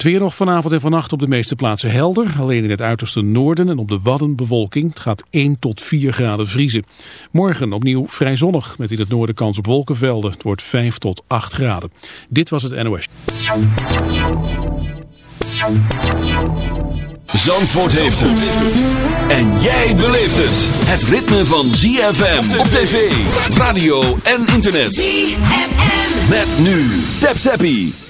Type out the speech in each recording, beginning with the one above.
Het weer nog vanavond en vannacht op de meeste plaatsen helder. Alleen in het uiterste noorden en op de Wadden bewolking. Het gaat 1 tot 4 graden vriezen. Morgen opnieuw vrij zonnig met in het noorden kans op wolkenvelden. Het wordt 5 tot 8 graden. Dit was het NOS. Zandvoort heeft het. En jij beleeft het. Het ritme van ZFM op tv, radio en internet. ZFM. Met nu. Tap Zappie.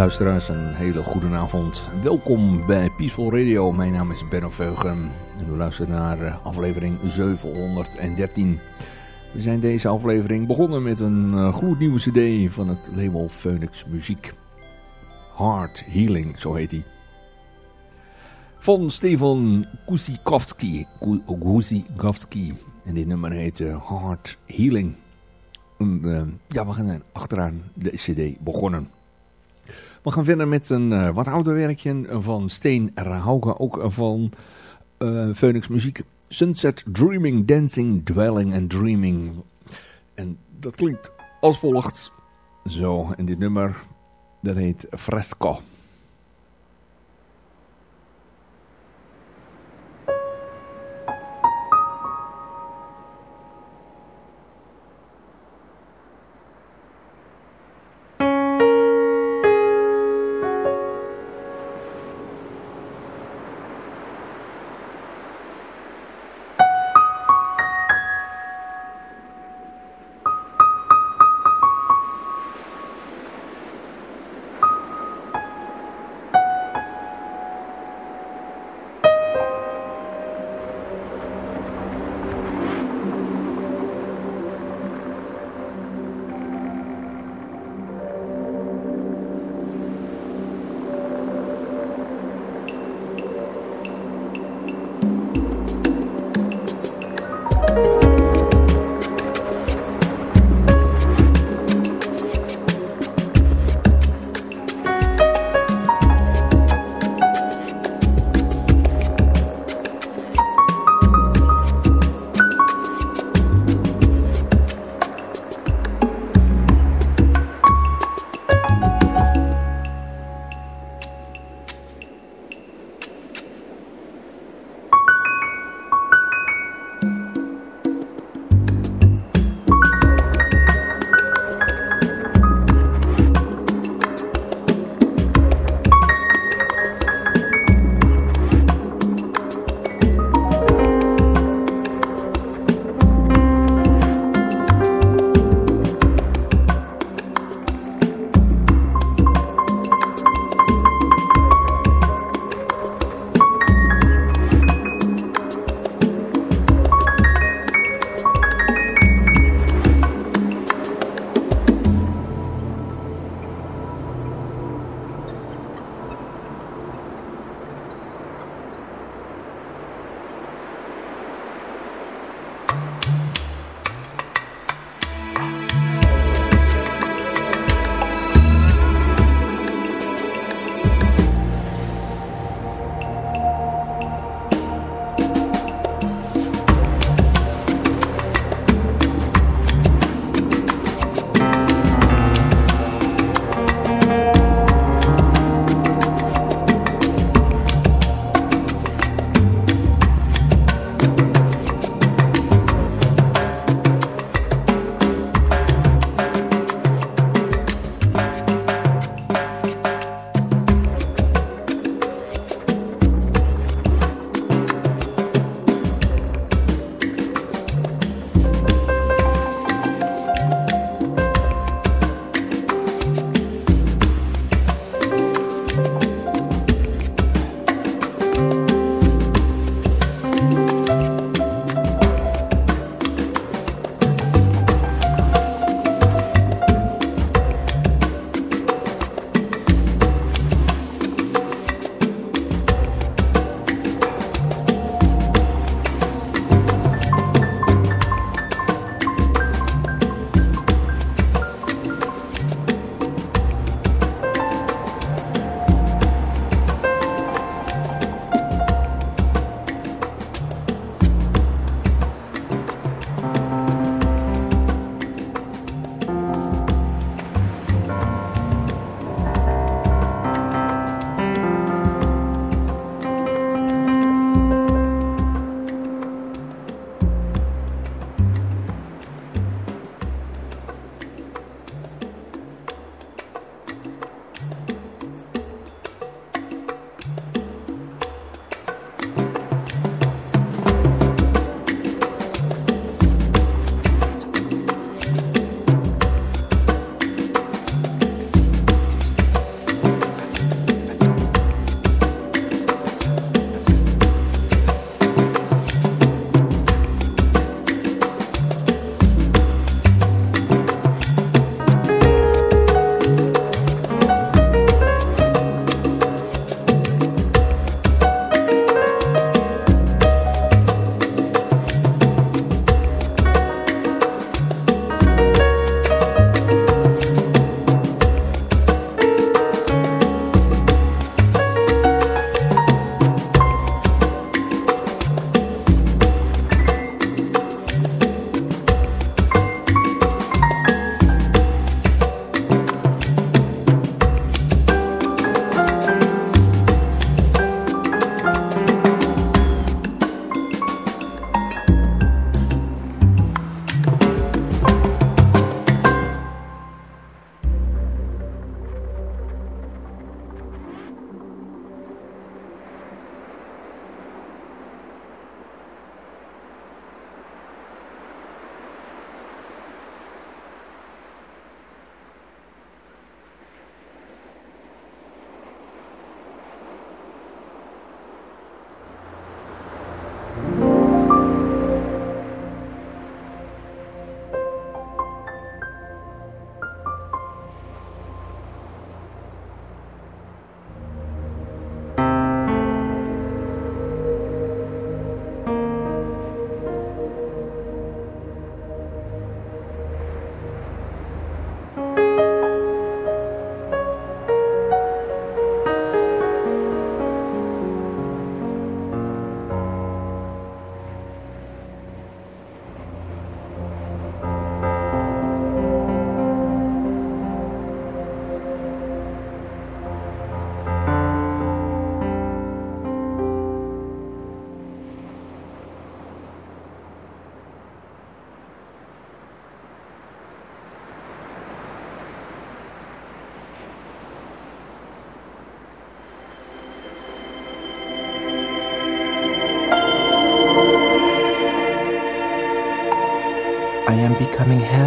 Luisteraars, een hele goede avond. Welkom bij Peaceful Radio. Mijn naam is Benno Veugen en u luistert naar eh, aflevering 713. We zijn deze aflevering begonnen met een uh, gloednieuwe cd van het label Phoenix Muziek. Heart Healing, zo heet hij. Van Stefan Kusikowski. Kusikowski. En dit nummer heet uh, Heart Healing. En, ja, we gaan achteraan de cd begonnen. We gaan verder met een uh, wat ouder werkje van Steen Rahauga, ook van uh, Phoenix Muziek. Sunset Dreaming, Dancing, Dwelling and Dreaming. En dat klinkt als volgt. Zo, en dit nummer, dat heet Fresco.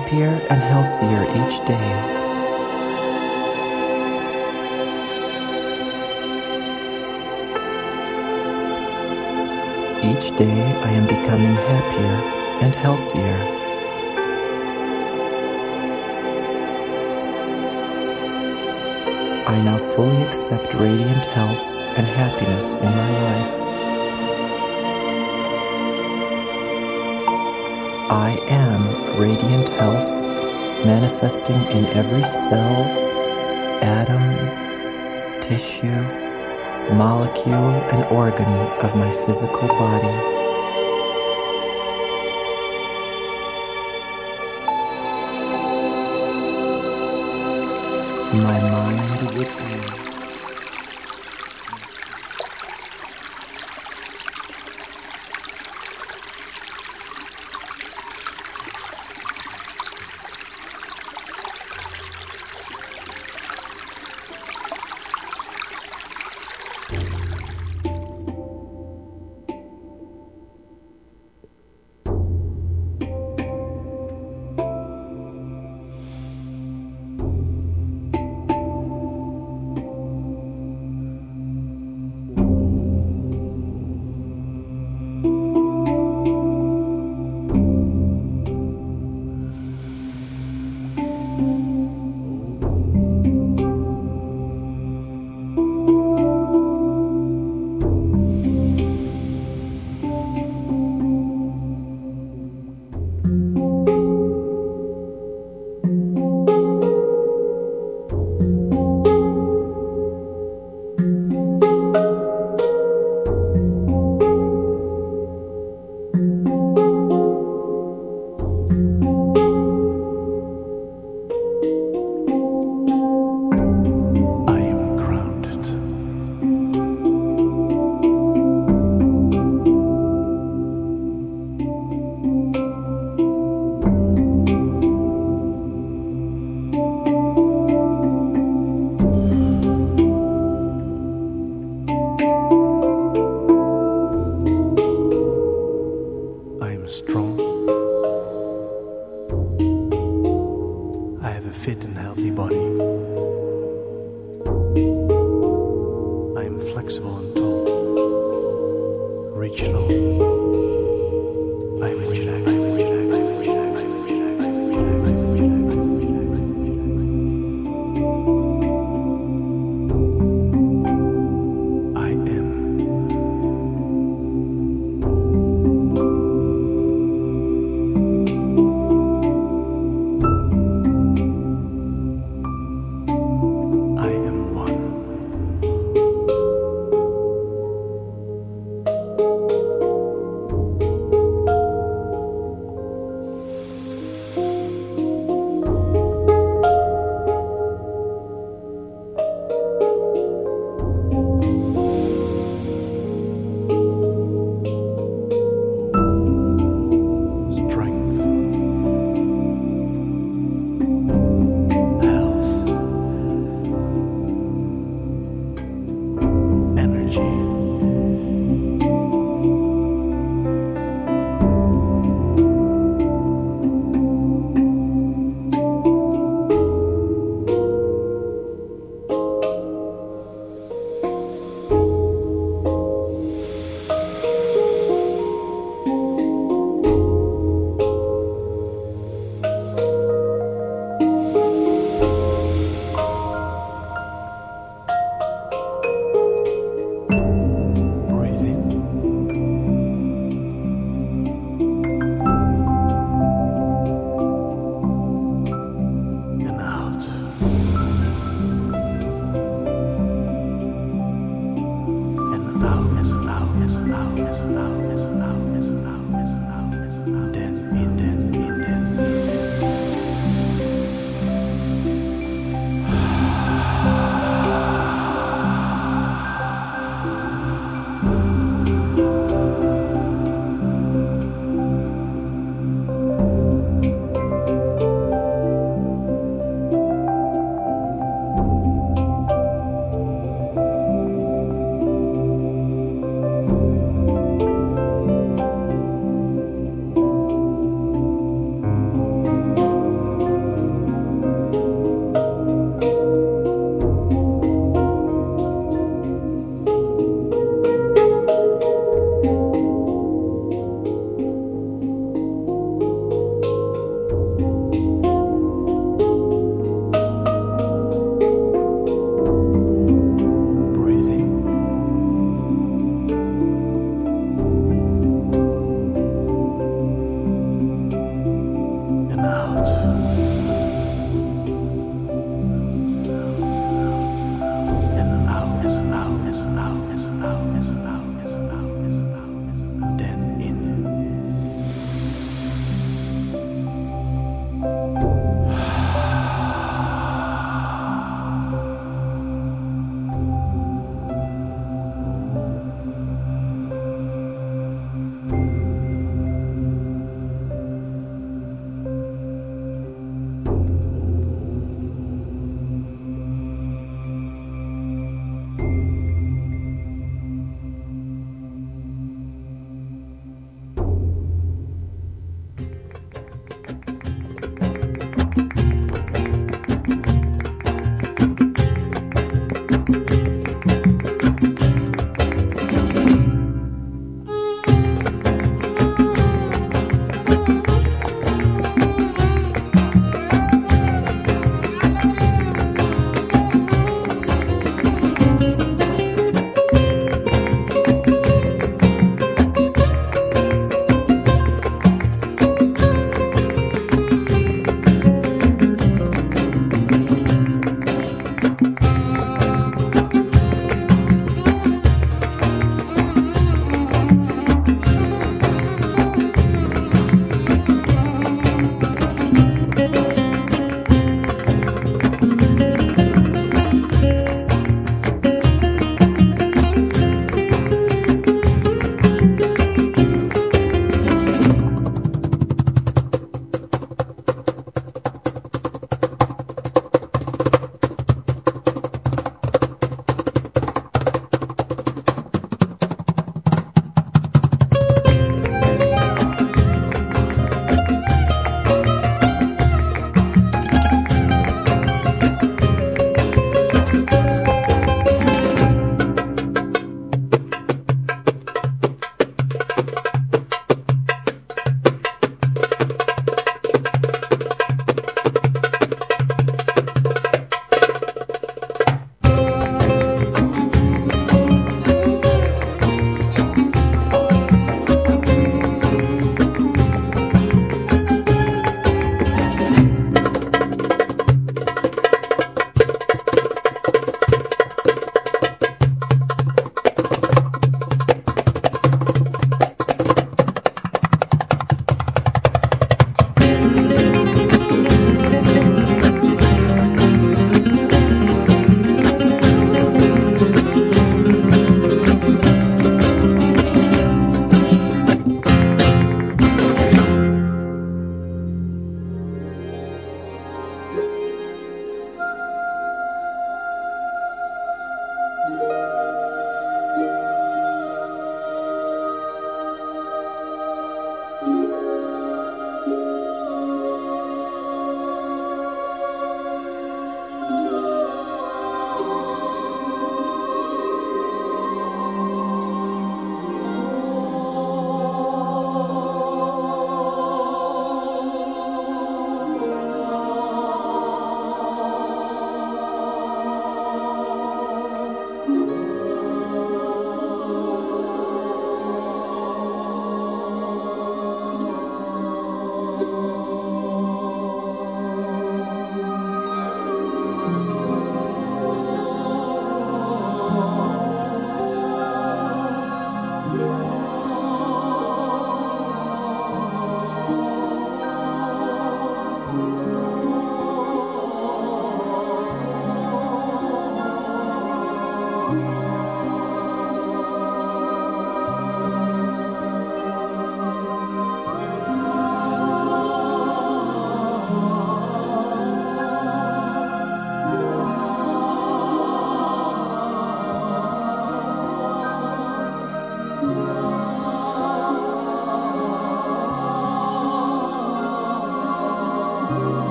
Happier and healthier each day. Each day I am becoming happier and healthier. I now fully accept radiant health and happiness in my life. I am radiant health manifesting in every cell, atom, tissue, molecule, and organ of my physical body. My mind is at ease.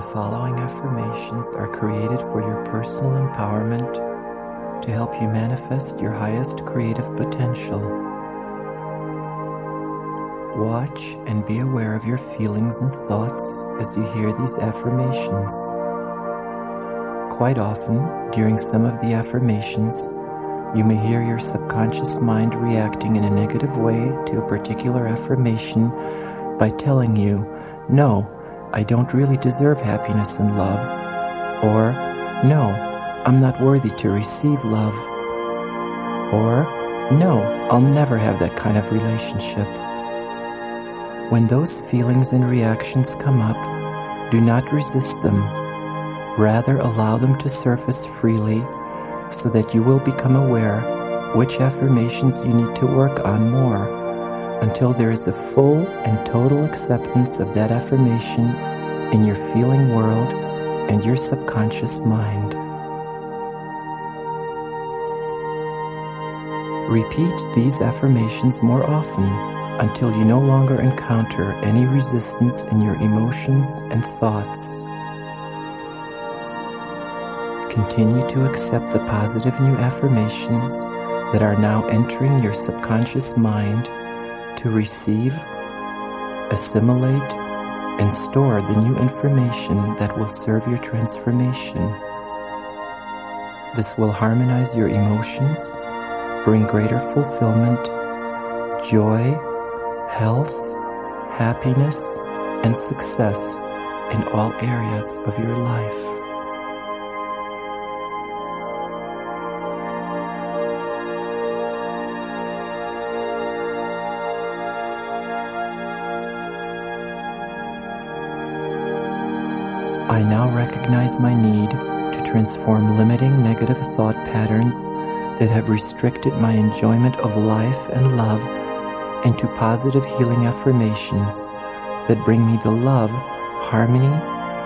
The following affirmations are created for your personal empowerment to help you manifest your highest creative potential. Watch and be aware of your feelings and thoughts as you hear these affirmations. Quite often, during some of the affirmations, you may hear your subconscious mind reacting in a negative way to a particular affirmation by telling you, No, I don't really deserve happiness and love. Or, No, I'm not worthy to receive love. Or, No, I'll never have that kind of relationship. When those feelings and reactions come up, do not resist them. Rather, allow them to surface freely so that you will become aware which affirmations you need to work on more until there is a full and total acceptance of that affirmation in your feeling world and your subconscious mind. Repeat these affirmations more often until you no longer encounter any resistance in your emotions and thoughts. Continue to accept the positive new affirmations that are now entering your subconscious mind to receive, assimilate, and store the new information that will serve your transformation. This will harmonize your emotions, bring greater fulfillment, joy, health, happiness, and success in all areas of your life. I now recognize my need to transform limiting negative thought patterns that have restricted my enjoyment of life and love into positive healing affirmations that bring me the love, harmony,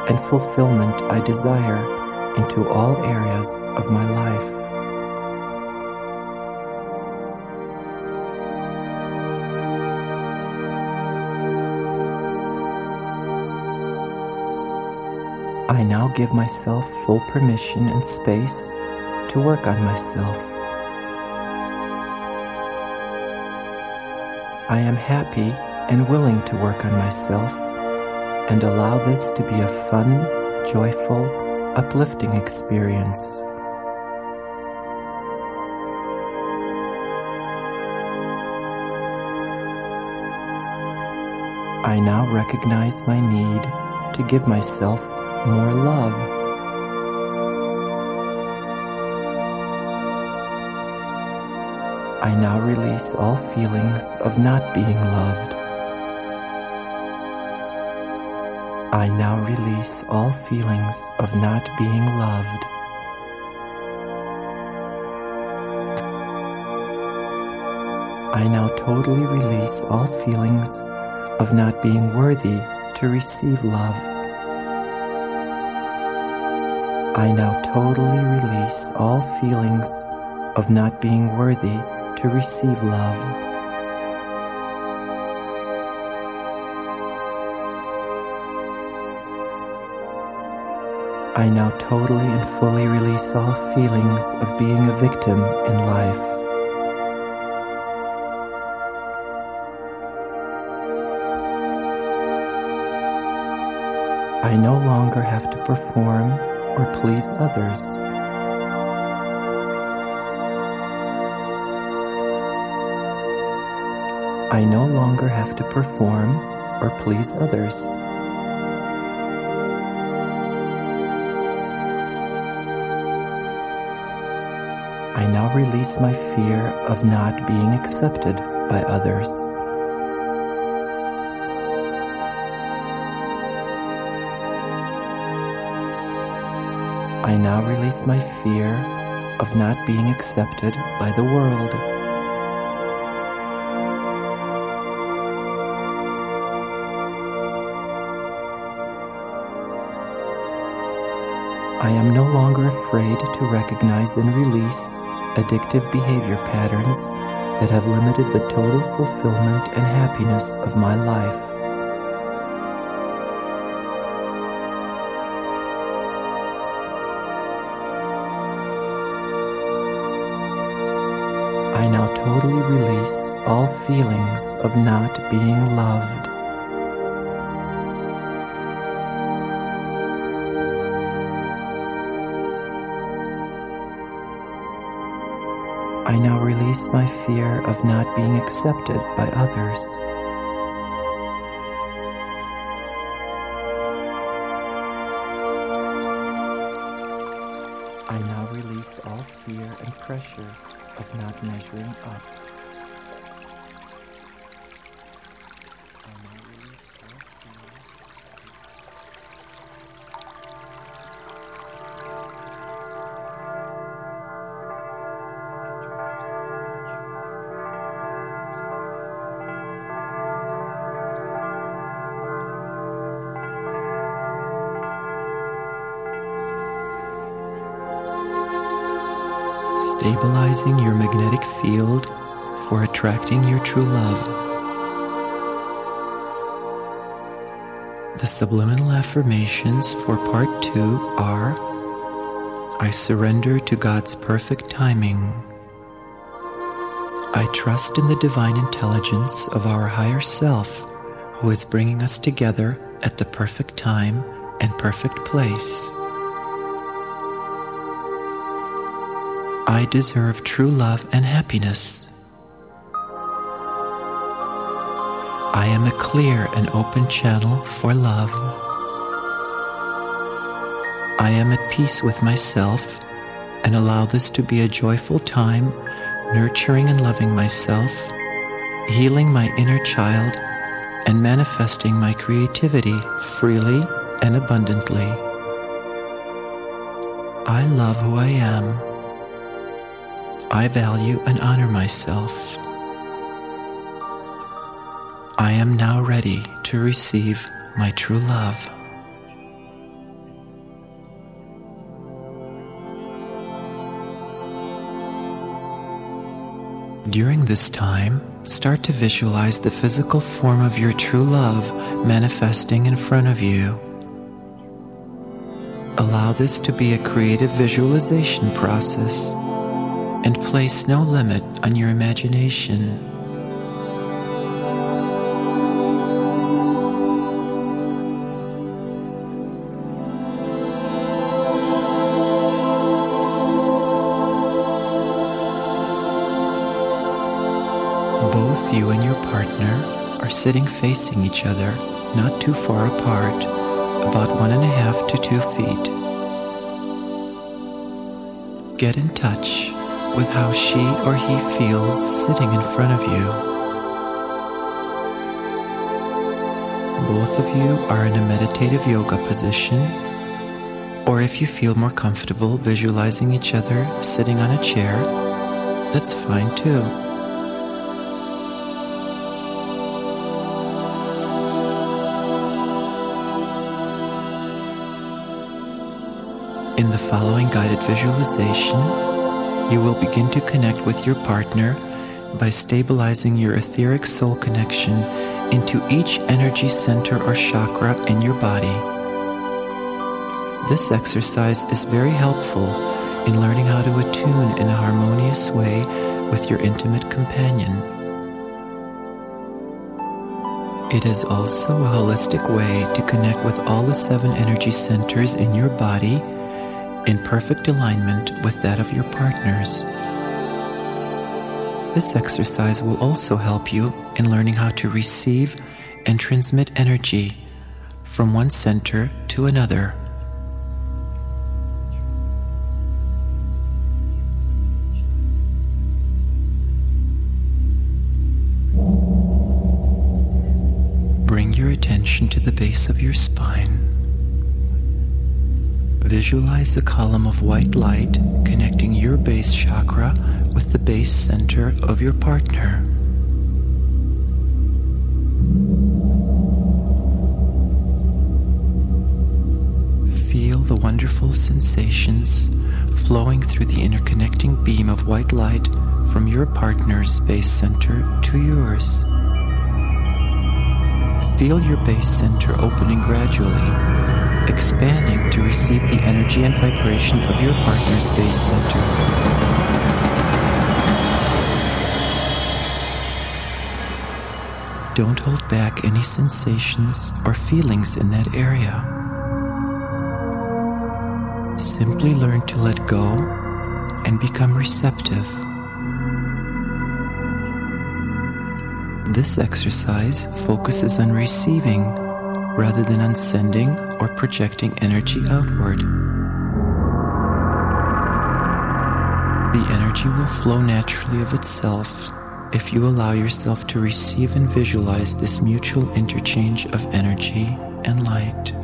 and fulfillment I desire into all areas of my life. Give myself full permission and space to work on myself. I am happy and willing to work on myself and allow this to be a fun, joyful, uplifting experience. I now recognize my need to give myself more love. I now release all feelings of not being loved. I now release all feelings of not being loved. I now totally release all feelings of not being worthy to receive love. I now totally release all feelings of not being worthy to receive love. I now totally and fully release all feelings of being a victim in life. I no longer have to perform or please others. I no longer have to perform or please others. I now release my fear of not being accepted by others. I now release my fear of not being accepted by the world. I am no longer afraid to recognize and release addictive behavior patterns that have limited the total fulfillment and happiness of my life. All feelings of not being loved. I now release my fear of not being accepted by others. Stabilizing your magnetic field for attracting your true love. The subliminal affirmations for part two are I surrender to God's perfect timing. I trust in the divine intelligence of our higher self who is bringing us together at the perfect time and perfect place. I deserve true love and happiness. I am a clear and open channel for love. I am at peace with myself and allow this to be a joyful time, nurturing and loving myself, healing my inner child, and manifesting my creativity freely and abundantly. I love who I am. I value and honor myself. I am now ready to receive my true love. During this time, start to visualize the physical form of your true love manifesting in front of you. Allow this to be a creative visualization process and place no limit on your imagination. Both you and your partner are sitting facing each other, not too far apart, about one and a half to two feet. Get in touch with how she or he feels sitting in front of you. Both of you are in a meditative yoga position, or if you feel more comfortable visualizing each other sitting on a chair, that's fine too. In the following guided visualization, you will begin to connect with your partner by stabilizing your etheric soul connection into each energy center or chakra in your body. This exercise is very helpful in learning how to attune in a harmonious way with your intimate companion. It is also a holistic way to connect with all the seven energy centers in your body in perfect alignment with that of your partners. This exercise will also help you in learning how to receive and transmit energy from one center to another. Bring your attention to the base of your spine. Visualize a column of white light connecting your base chakra with the base center of your partner. Feel the wonderful sensations flowing through the interconnecting beam of white light from your partner's base center to yours. Feel your base center opening gradually expanding to receive the energy and vibration of your partner's base center. don't hold back any sensations or feelings in that area. Simply learn to let go and become receptive. This exercise focuses on receiving rather than on sending or projecting energy outward. The energy will flow naturally of itself if you allow yourself to receive and visualize this mutual interchange of energy and light.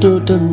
do do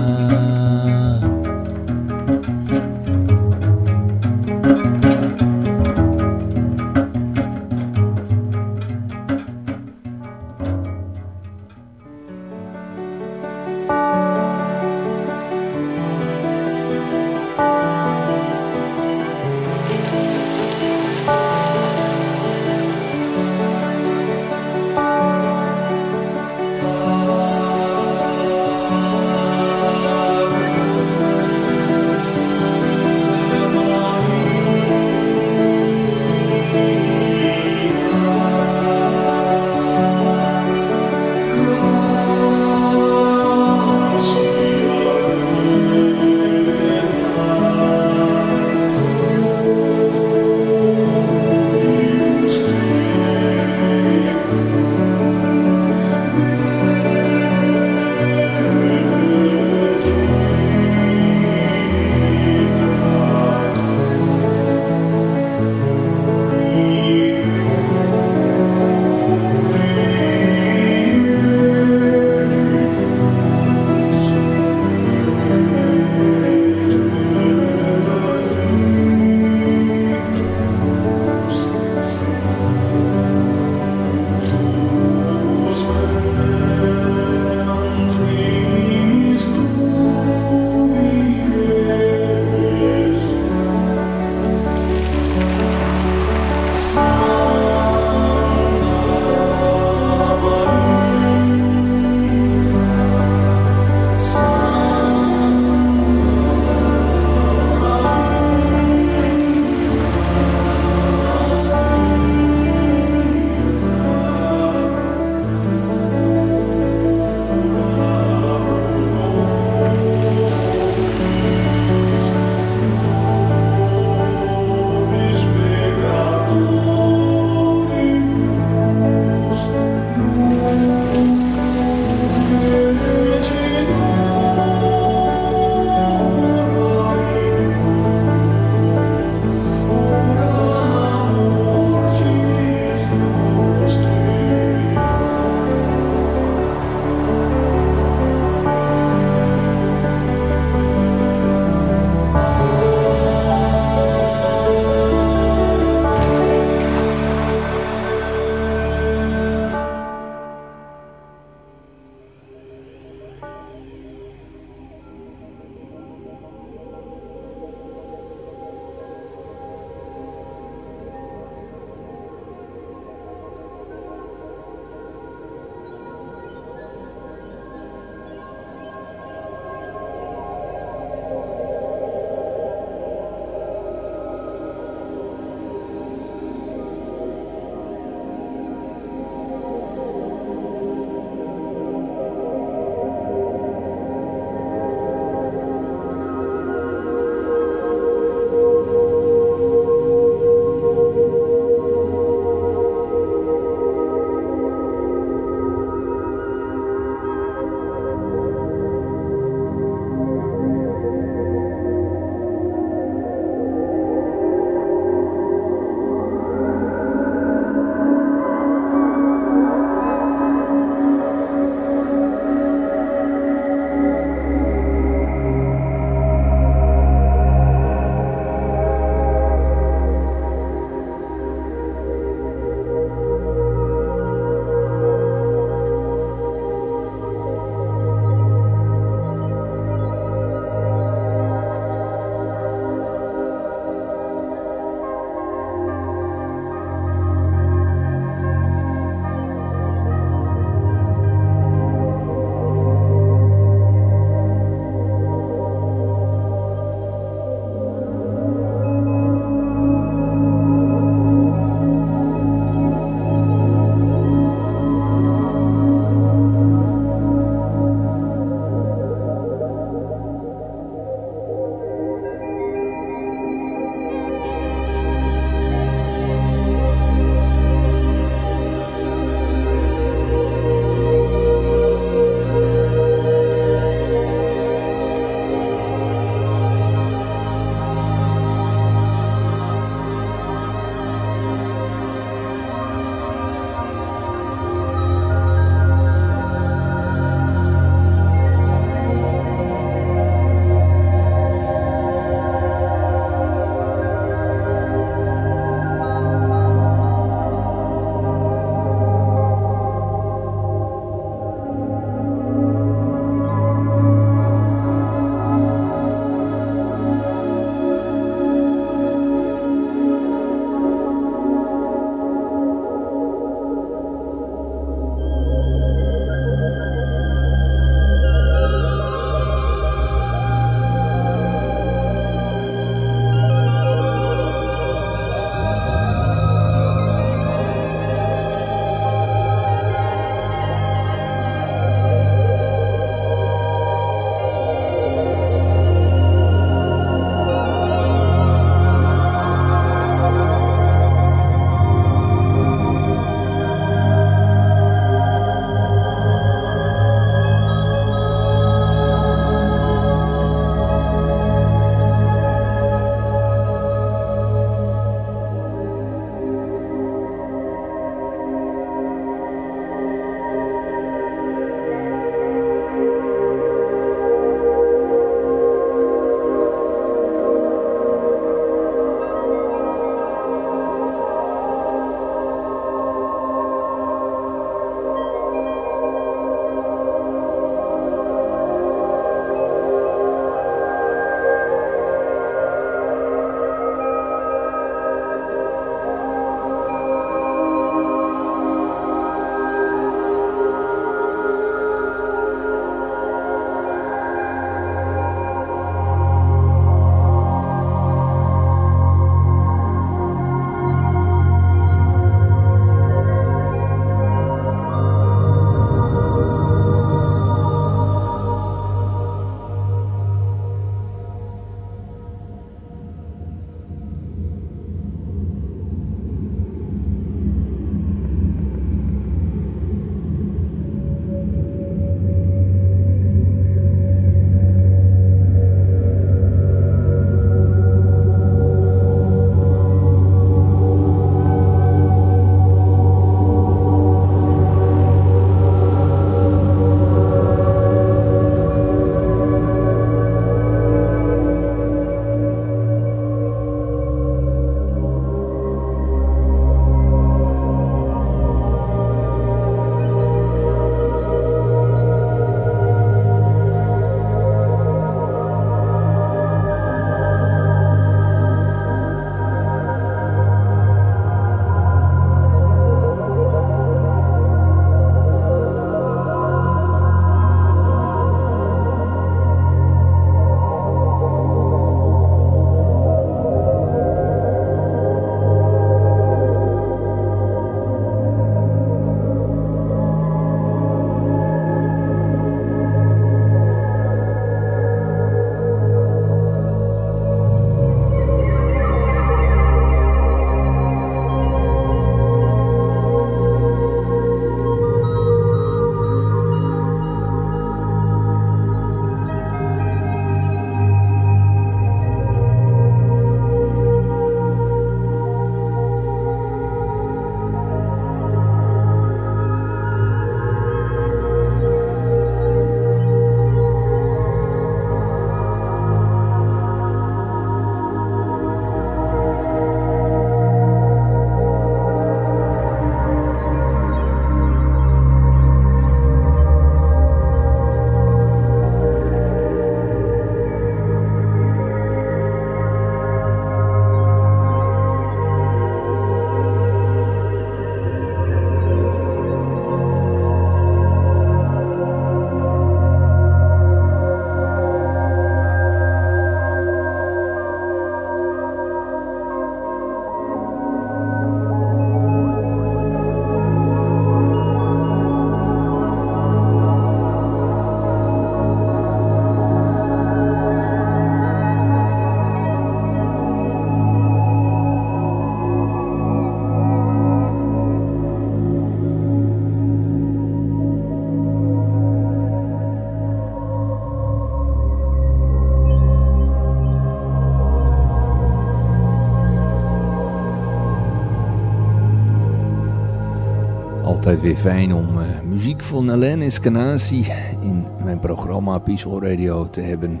altijd weer fijn om uh, muziek van Alain Eskenazi in mijn programma Peaceful Radio te hebben.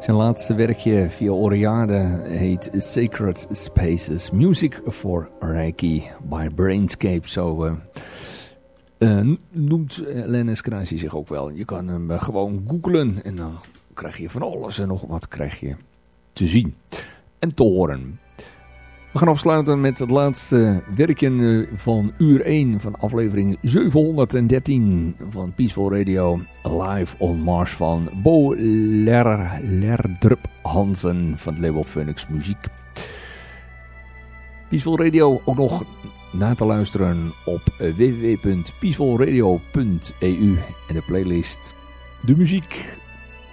Zijn laatste werkje via Oriade heet Sacred Spaces. Music for Reiki by Brainscape. Zo uh, uh, noemt Alain Eskenazi zich ook wel. Je kan hem gewoon googlen en dan krijg je van alles en nog wat krijg je te zien en te horen. We gaan afsluiten met het laatste werkje van uur 1 van aflevering 713 van Peaceful Radio Live on Mars van Bo Ler, Lerdrup Hansen van het label Phoenix Muziek. Peaceful Radio ook nog na te luisteren op www.peacefulradio.eu en de playlist De Muziek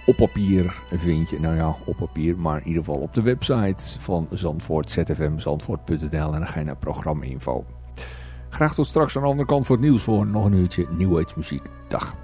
op papier vind je, nou ja, op papier, maar in ieder geval op de website van Zandvoort, ZFM, zandvoort.nl en dan ga je naar programma info. Graag tot straks aan de andere kant voor het nieuws voor nog een uurtje New muziek. Dag.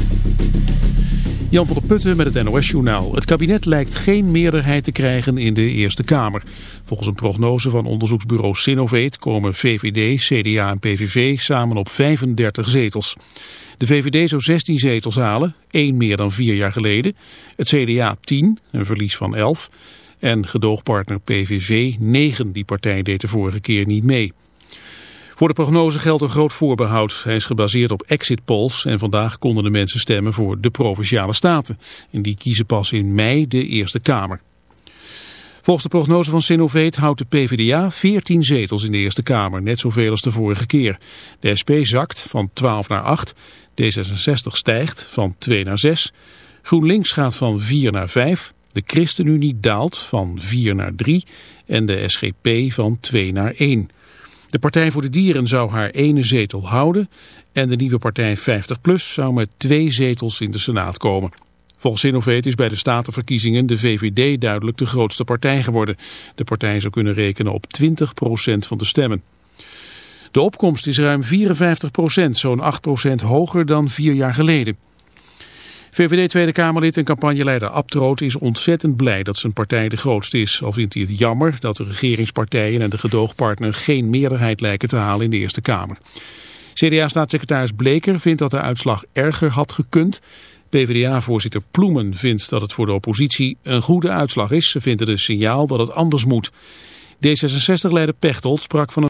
Jan van der Putten met het NOS-journaal. Het kabinet lijkt geen meerderheid te krijgen in de Eerste Kamer. Volgens een prognose van onderzoeksbureau Sinovate komen VVD, CDA en PVV samen op 35 zetels. De VVD zou 16 zetels halen, één meer dan vier jaar geleden. Het CDA 10, een verlies van 11. En gedoogpartner PVV 9, die partij deed de vorige keer niet mee. Voor de prognose geldt een groot voorbehoud. Hij is gebaseerd op exit polls en vandaag konden de mensen stemmen voor de Provinciale Staten. En die kiezen pas in mei de Eerste Kamer. Volgens de prognose van Sinovate houdt de PvdA 14 zetels in de Eerste Kamer, net zoveel als de vorige keer. De SP zakt van 12 naar 8, D66 stijgt van 2 naar 6, GroenLinks gaat van 4 naar 5, de ChristenUnie daalt van 4 naar 3 en de SGP van 2 naar 1. De Partij voor de Dieren zou haar ene zetel houden en de nieuwe partij 50PLUS zou met twee zetels in de Senaat komen. Volgens Innovate is bij de statenverkiezingen de VVD duidelijk de grootste partij geworden. De partij zou kunnen rekenen op 20% van de stemmen. De opkomst is ruim 54%, zo'n 8% hoger dan vier jaar geleden. VVD Tweede Kamerlid en campagneleider Abtroot is ontzettend blij dat zijn partij de grootste is. Al vindt hij het jammer dat de regeringspartijen en de gedoogpartner geen meerderheid lijken te halen in de Eerste Kamer. CDA-staatssecretaris Bleker vindt dat de uitslag erger had gekund. PvdA-voorzitter Ploemen vindt dat het voor de oppositie een goede uitslag is. Ze vindt het een signaal dat het anders moet. D66-leider Pechtold sprak van een